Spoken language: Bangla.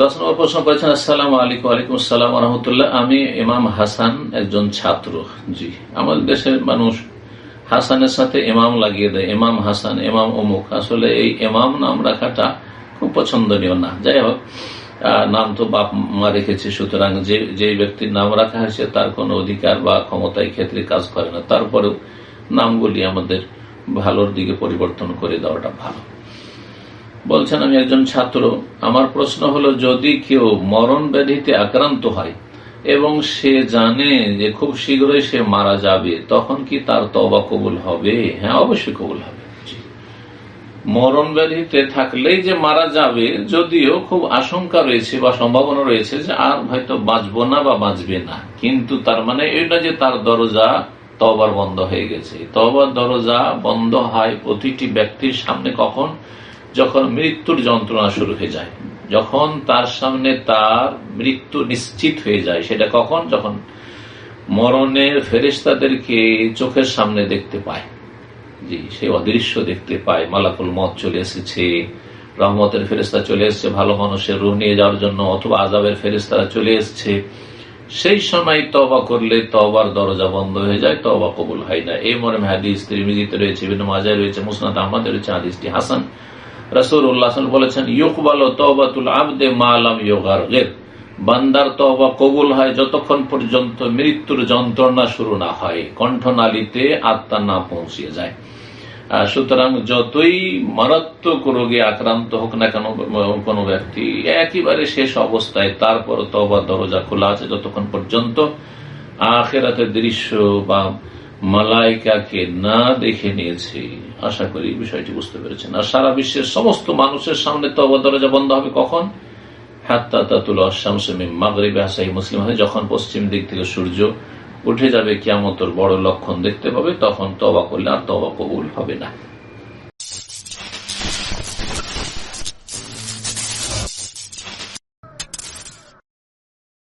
দশ নম্বর প্রশ্ন করেছেন, আসসালাম আলাইকুম আলাইকুম আসসালাম রহমতুল্লাহ। আমি ইমাম হাসান একজন ছাত্র, জি। আমাদের দেশের মানুষ হাসানের সাথে ইমাম লাগিয়ে দেয়, ইমাম হাসান, ইমাম অমুক। আসলে এই ইমাম নাম রাখাটা খুব পছন্দনীয় না। যাই হোক নাম তো বাপ মা রেখেছে, সুতরাং যে যে ব্যক্তির নাম রাখা হয়েছে তার কোনো অধিকার বা ক্ষমতায় ক্ষেত্রে কাজ করে না। তারপরেও নামগুলি আমাদের ভালোর দিকে পরিবর্তন করে দেওয়াটা ভালো। বলছেন, আমি একজন ছাত্র। আমার প্রশ্ন হলো, যদি কেউ মরণ ব্যাধিতে আক্রান্ত হয় এবং সে জানে যে খুব শীঘ্রই সে মারা যাবে, তখন কি তার তবা কবুল হবে? হ্যাঁ অবশ্যই কবুল হবে। মরণ ব্যাধিতে থাকলেই যে মারা যাবে, যদিও খুব আশঙ্কা রয়েছে বা সম্ভাবনা রয়েছে যে আর হয়তো বাঁচবো না বা বাঁচবে না। কিন্তু তার মানে এটা যে তার দরজা তবার বন্ধ হয়ে গেছে। তবার দরজা বন্ধ হয় প্রতিটি ব্যক্তির সামনে কখন? যখন মৃত্যুর যন্ত্রণা শুরু হয়ে যায়, যখন তার সামনে তার মৃত্যু নিশ্চিত হয়ে যায়, সেটা কখন? যখন মরণের ফেরিস্তাদেরকে চোখের সামনে দেখতে পায়। জি, সে অদৃশ্য দেখতে পায়। মালাকুল মত চলে এসেছে, রহমতের ফেরিস্তা চলে এসছে, ভালো মানুষের রুহ নিয়ে যাওয়ার জন্য অথবা আজাবের ফেরিস্তারা চলে এসছে। সেই সময় তবা করলে তবার দরজা বন্ধ হয়ে যায় তবা কবুল হয় না। এই মরে হাদিস, ত্রিমিজিতে রয়েছে বিভিন্ন মাজায় রয়েছে, মুসনাদ আহমদ রয়েছে, হাদিসটি হাসান। রসুল উল্লাহ বলেছেন বান্দার তবা কবুল হয় যতক্ষণ পর্যন্ত মৃত্যুর যন্ত্রণা শুরু না হয়, কণ্ঠনালীতে আত্মা না পৌঁছিয়ে যায়। সুতরাং যতই মারাত্মক রোগে আক্রান্ত হোক না কেন কোন ব্যক্তি একেবারে শেষ অবস্থায় তারপর তবা দরজা খোলা আছে যতক্ষণ পর্যন্ত আখেরাতের দৃশ্য বা মালাইকাকে না দেখে নিয়েছি। আশা করি বিষয়টি বুঝতে পেরেছেন। আর সারা বিশ্বের সমস্ত মানুষের সামনে তবা দরজা বন্ধ হবে কখন? হাত্তা তাতুল মুসলিম হয় যখন পশ্চিম দিক থেকে সূর্য উঠে যাবে, কিয়ামতর বড় লক্ষণ দেখতে পাবে, তখন তবা করলে আর তবা কবুল হবে না।